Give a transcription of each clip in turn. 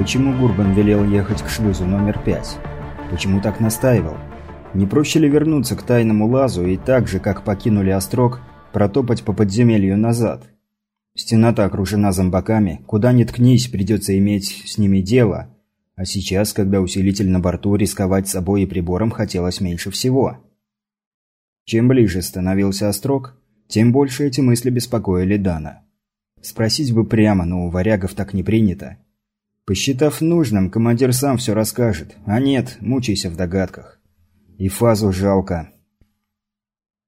Почему Гурбан велел ехать к шлюзу номер пять? Почему так настаивал? Не проще ли вернуться к тайному лазу и так же, как покинули острог, протопать по подземелью назад? Стена-то окружена зомбаками, куда ни ткнись, придется иметь с ними дело. А сейчас, когда усилитель на борту, рисковать собой и прибором хотелось меньше всего. Чем ближе становился острог, тем больше эти мысли беспокоили Дана. Спросить бы прямо, но у варягов так не принято. Посчитав нужным, командир сам все расскажет, а нет, мучайся в догадках. И фазу жалко.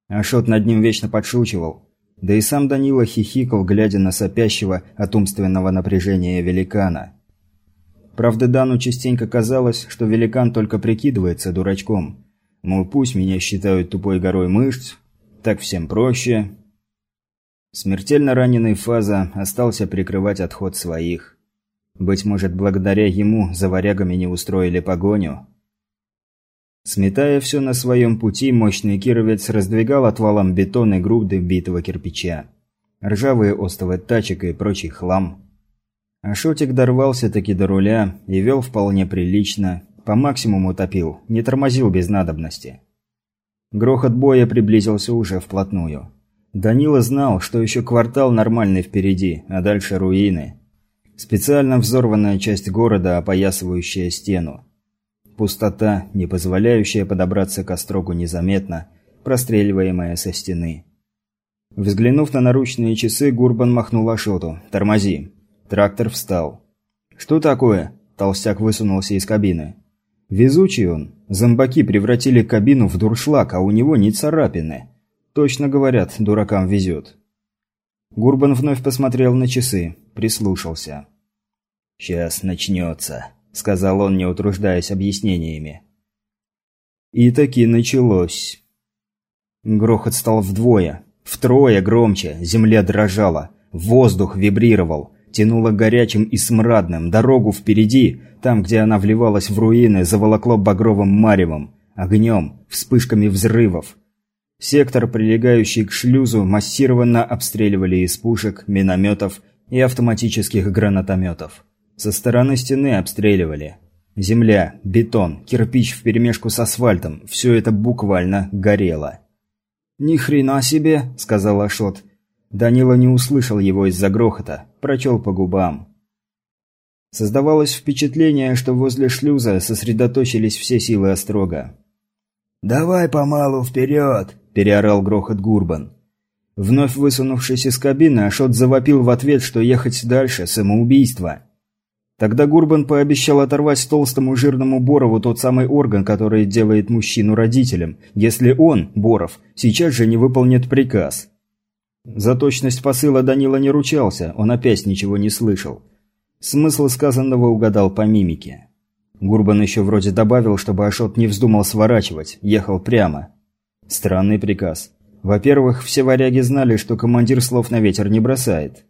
Ашот над ним вечно подшучивал. Да и сам Данила хихикал, глядя на сопящего от умственного напряжения великана. Правда, Дану частенько казалось, что великан только прикидывается дурачком. Мол, пусть меня считают тупой горой мышц, так всем проще. Смертельно раненый Фаза остался прикрывать отход своих. Быть может, благодаря ему за варягами не устроили погоню. Сметая все на своем пути, мощный кировец раздвигал отвалом бетон и груды битого кирпича. Ржавые остовы тачек и прочий хлам. Ашотик дорвался-таки до руля и вел вполне прилично, по максимуму топил, не тормозил без надобности. Грохот боя приблизился уже вплотную. Данила знал, что еще квартал нормальный впереди, а дальше руины. Специально взорванная часть города, опоясывающая стену. Пустота, не позволяющая подобраться к острогу незаметно, простреливаемая со стены. Взглянув на наручные часы, Гурбан махнул Ашоту. «Тормози». Трактор встал. «Что такое?» Толстяк высунулся из кабины. «Везучий он. Зомбаки превратили кабину в дуршлаг, а у него не царапины. Точно говорят, дуракам везет». Гурбан вновь посмотрел на часы, прислушался. «Сейчас начнется», — сказал он, не утруждаясь объяснениями. И таки началось. Грохот стал вдвое, втрое громче, земля дрожала, воздух вибрировал, тянуло горячим и смрадным, дорогу впереди, там, где она вливалась в руины, заволокло багровым маревом, огнем, вспышками взрывов. Сектор, прилегающий к шлюзу, массированно обстреливали из пушек, минометов и автоматических гранатометов. Со стороны стены обстреливали. Земля, бетон, кирпич вперемешку с асфальтом – все это буквально горело. «Ни хрена себе!» – сказал Ашот. Данила не услышал его из-за грохота, прочел по губам. Создавалось впечатление, что возле шлюза сосредоточились все силы Острога. «Давай помалу вперед!» – переорал грохот Гурбан. Вновь высунувшись из кабины, Ашот завопил в ответ, что ехать дальше – самоубийство. Тогда Гурбан пообещал оторвать толстому жирному Борову тот самый орган, который делает мужчину родителем, если он, Боров, сейчас же не выполнит приказ. За точность посыла Данила не ручался, он опять ничего не слышал. Смысл сказанного угадал по мимике. Гурбан еще вроде добавил, чтобы Ашот не вздумал сворачивать, ехал прямо. Странный приказ. Во-первых, все варяги знали, что командир слов на ветер не бросает.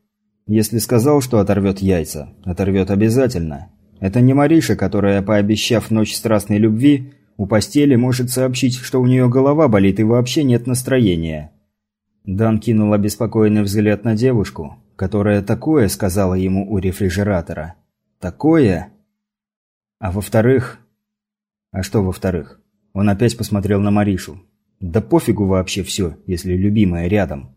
Если сказал, что оторвет яйца, оторвет обязательно. Это не Мариша, которая, пообещав ночь страстной любви, у постели может сообщить, что у нее голова болит и вообще нет настроения. Дан кинул обеспокоенный взгляд на девушку, которая такое сказала ему у рефрижератора. Такое? А во-вторых... А что во-вторых? Он опять посмотрел на Маришу. Да пофигу вообще все, если любимая рядом.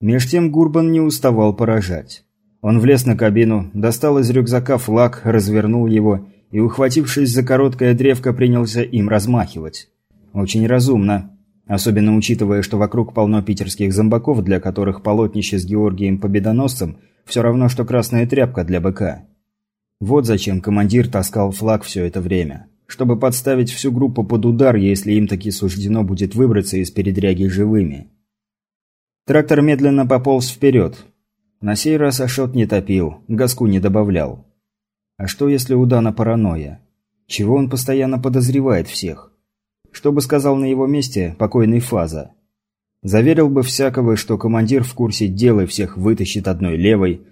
Меж тем Гурбан не уставал поражать. Он влез на кабину, достал из рюкзака флаг, развернул его и, ухватившись за короткое древко, принялся им размахивать. Очень разумно. Особенно учитывая, что вокруг полно питерских зомбаков, для которых полотнище с Георгием Победоносцем все равно, что красная тряпка для быка. Вот зачем командир таскал флаг все это время. Чтобы подставить всю группу под удар, если им таки суждено будет выбраться из передряги живыми. Трактор медленно пополз вперед. На сей раз Ашот не топил, газку не добавлял. А что если у Дана паранойя? Чего он постоянно подозревает всех? Что бы сказал на его месте покойный Фаза? Заверил бы всякого, что командир в курсе дела всех вытащит одной левой,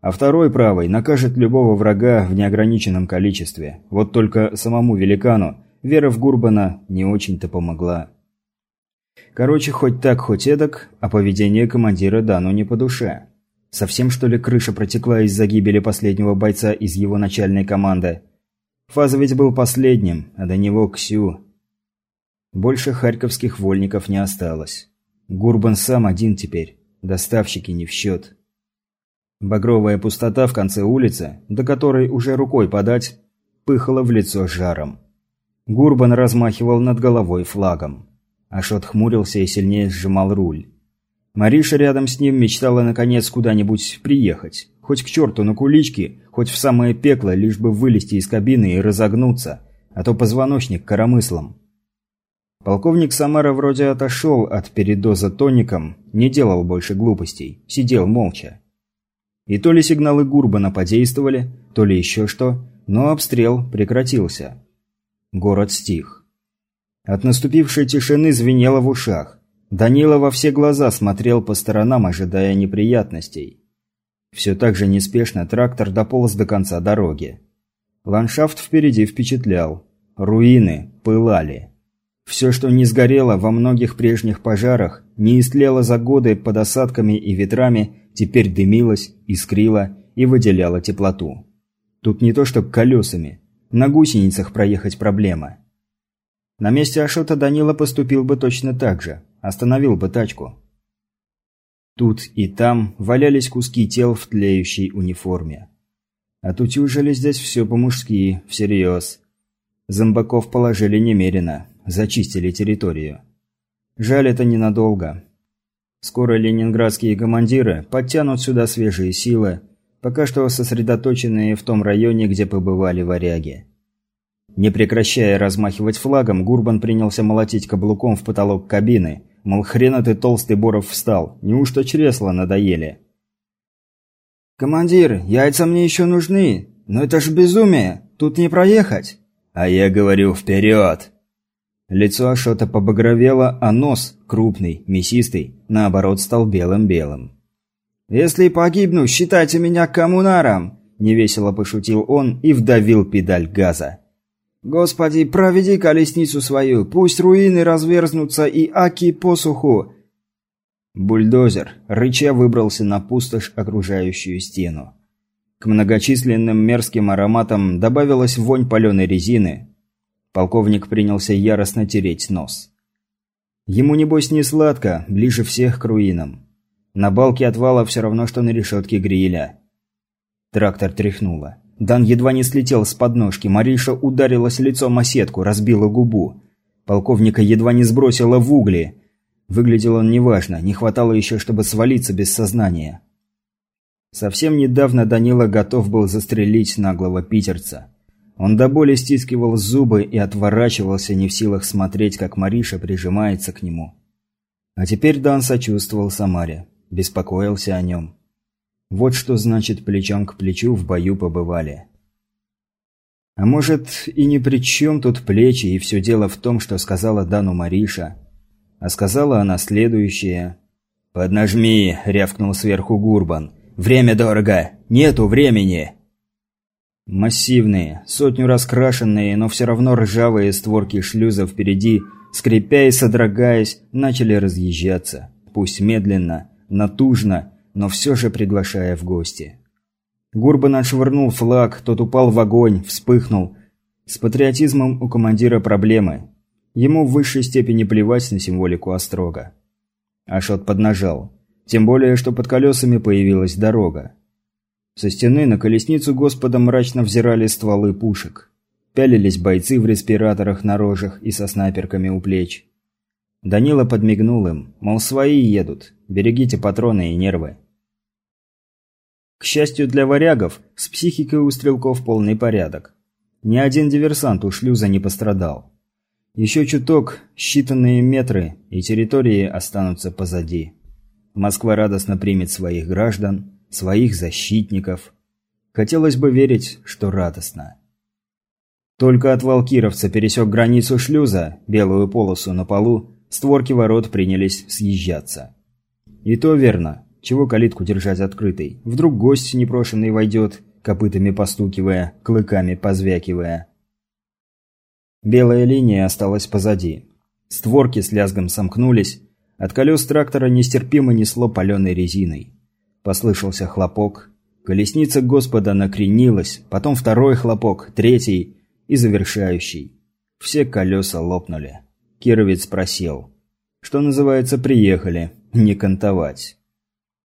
а второй правой накажет любого врага в неограниченном количестве. Вот только самому великану вера в Гурбана не очень-то помогла. Короче, хоть так, хоть эдак, а поведение командира Дану не по душе. Совсем что ли крыша протекла из-за гибели последнего бойца из его начальной команды? Фаза ведь был последним, а до него Ксю. Больше харьковских вольников не осталось. Гурбан сам один теперь, доставщики не в счет. Багровая пустота в конце улицы, до которой уже рукой подать, пыхала в лицо жаром. Гурбан размахивал над головой флагом. Ашот хмурился и сильнее сжимал руль. Мариша рядом с ним мечтала наконец куда-нибудь приехать. Хоть к черту на кулички, хоть в самое пекло, лишь бы вылезти из кабины и разогнуться, а то позвоночник коромыслом. Полковник Самара вроде отошел от передоза тоником, не делал больше глупостей, сидел молча. И то ли сигналы Гурбана подействовали, то ли еще что, но обстрел прекратился. Город стих. От наступившей тишины звенело в ушах. Данила во все глаза смотрел по сторонам, ожидая неприятностей. Все так же неспешно трактор дополз до конца дороги. Ландшафт впереди впечатлял. Руины пылали. Все, что не сгорело во многих прежних пожарах, не истлело за годы под осадками и ветрами, теперь дымилось, искрило и выделяло теплоту. Тут не то что колесами. На гусеницах проехать проблема. На месте Ашота Данила поступил бы точно так же. Остановил бы тачку. Тут и там валялись куски тел в тлеющей униформе. Отутюжили здесь все по-мужски, всерьез. Зомбаков положили немерено, зачистили территорию. Жаль, это ненадолго. Скоро ленинградские командиры подтянут сюда свежие силы, пока что сосредоточенные в том районе, где побывали варяги. Не прекращая размахивать флагом, Гурбан принялся молотить каблуком в потолок кабины, Мол, хрена ты толстый Боров встал, неужто чресла надоели? «Командир, яйца мне еще нужны, но это ж безумие, тут не проехать!» «А я говорю, вперед!» Лицо Ашота побагровело, а нос, крупный, мясистый, наоборот стал белым-белым. «Если погибну, считайте меня коммунаром!» – невесело пошутил он и вдавил педаль газа. Господи, проведи колесницу свою, пусть руины разверзнутся и аки посуху. Бульдозер, рыча, выбрался на пустошь, окружающую стену. К многочисленным мерзким ароматам добавилась вонь паленой резины. Полковник принялся яростно тереть нос. Ему, небось, не сладко, ближе всех к руинам. На балке отвала все равно, что на решетке гриля. Трактор тряхнуло. Дан едва не слетел с подножки, Мариша ударилась лицом о сетку, разбила губу. Полковника едва не сбросила в угли. Выглядел он неважно, не хватало еще, чтобы свалиться без сознания. Совсем недавно Данила готов был застрелить наглого питерца. Он до боли стискивал зубы и отворачивался, не в силах смотреть, как Мариша прижимается к нему. А теперь Дан сочувствовал Самаре, беспокоился о нем. Вот что значит плечом к плечу в бою побывали. А может, и ни при чем тут плечи, и все дело в том, что сказала Дану Мариша. А сказала она следующее. «Поднажми!» – рявкнул сверху Гурбан. «Время дорого! Нету времени!» Массивные, сотню раскрашенные, но все равно ржавые створки шлюза впереди, скрипя и содрогаясь, начали разъезжаться. Пусть медленно, натужно, но все же приглашая в гости. Гурбан отшвырнул флаг, тот упал в огонь, вспыхнул. С патриотизмом у командира проблемы. Ему в высшей степени плевать на символику Острога. Ашот поднажал. Тем более, что под колесами появилась дорога. Со стены на колесницу Господа мрачно взирали стволы пушек. Пялились бойцы в респираторах на рожах и со снайперками у плеч. Данила подмигнул им, мол, свои едут, берегите патроны и нервы. К счастью для варягов, с психикой у стрелков полный порядок. Ни один диверсант у шлюза не пострадал. Еще чуток, считанные метры, и территории останутся позади. Москва радостно примет своих граждан, своих защитников. Хотелось бы верить, что радостно. Только от Валкировца пересек границу шлюза, белую полосу на полу, створки ворот принялись съезжаться. И то верно. Чего калитку держать открытой? Вдруг гость непрошенный войдет, копытами постукивая, клыками позвякивая. Белая линия осталась позади. Створки с лязгом сомкнулись. От колес трактора нестерпимо несло паленой резиной. Послышался хлопок. Колесница Господа накренилась, потом второй хлопок, третий и завершающий. Все колеса лопнули. Кировец спросил. Что называется, приехали. Не кантовать.